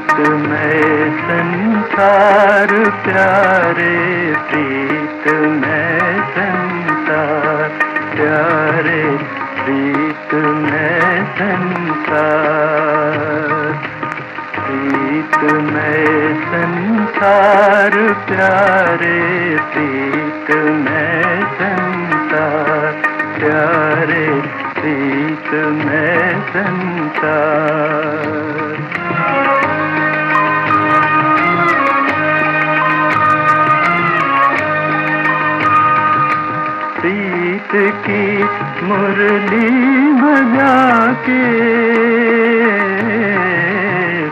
ایک میں سنسار پیارے پریت میں سنسار پیارے پریت میں سنسار پریت میں سنسار پیارے پریت میں سنسار پیارے پریت میں سنسار پریت کی مرلی بجا کے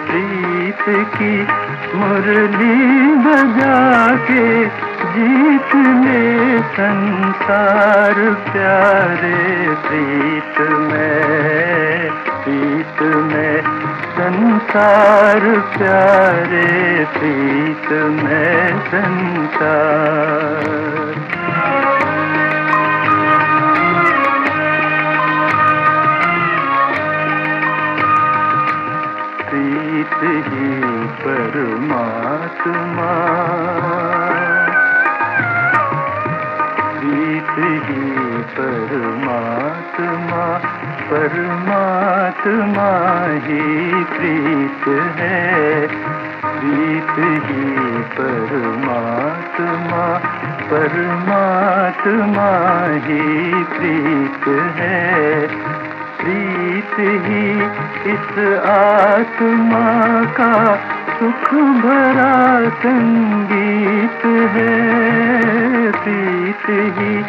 پریت کی مرلی بجا کے جیت لے سنسار پیارے پریت میں پریت میں سنسار پیارے پریت میں سنسار پرماتما پریت ہی پرماتما پرماتما ہی پریت ہے پریت ہی پرماتما پرماتما ہی پریت ہے پریت ہی اس آتما کا سکھ بھرا سنگیت ہے پریت ہی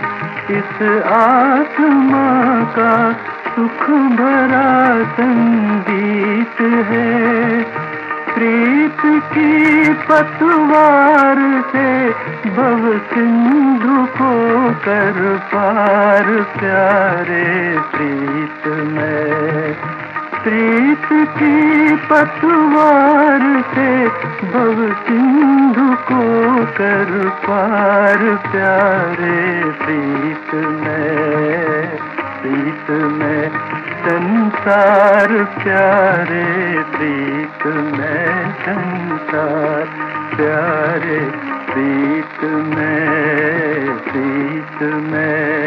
اس آتما کا سکھ بھرا سنگیت ہے۔ پریت کی پتوار سے بو سندھو کو کر پار، پیارے پریت میں۔ پریت کی پتوار سے بو سندھو کو کر پار پیارے پریت میں پریت میں سنسار پیارے پریت میں، سنسار پیارے پریت میں پریت میں پریت میں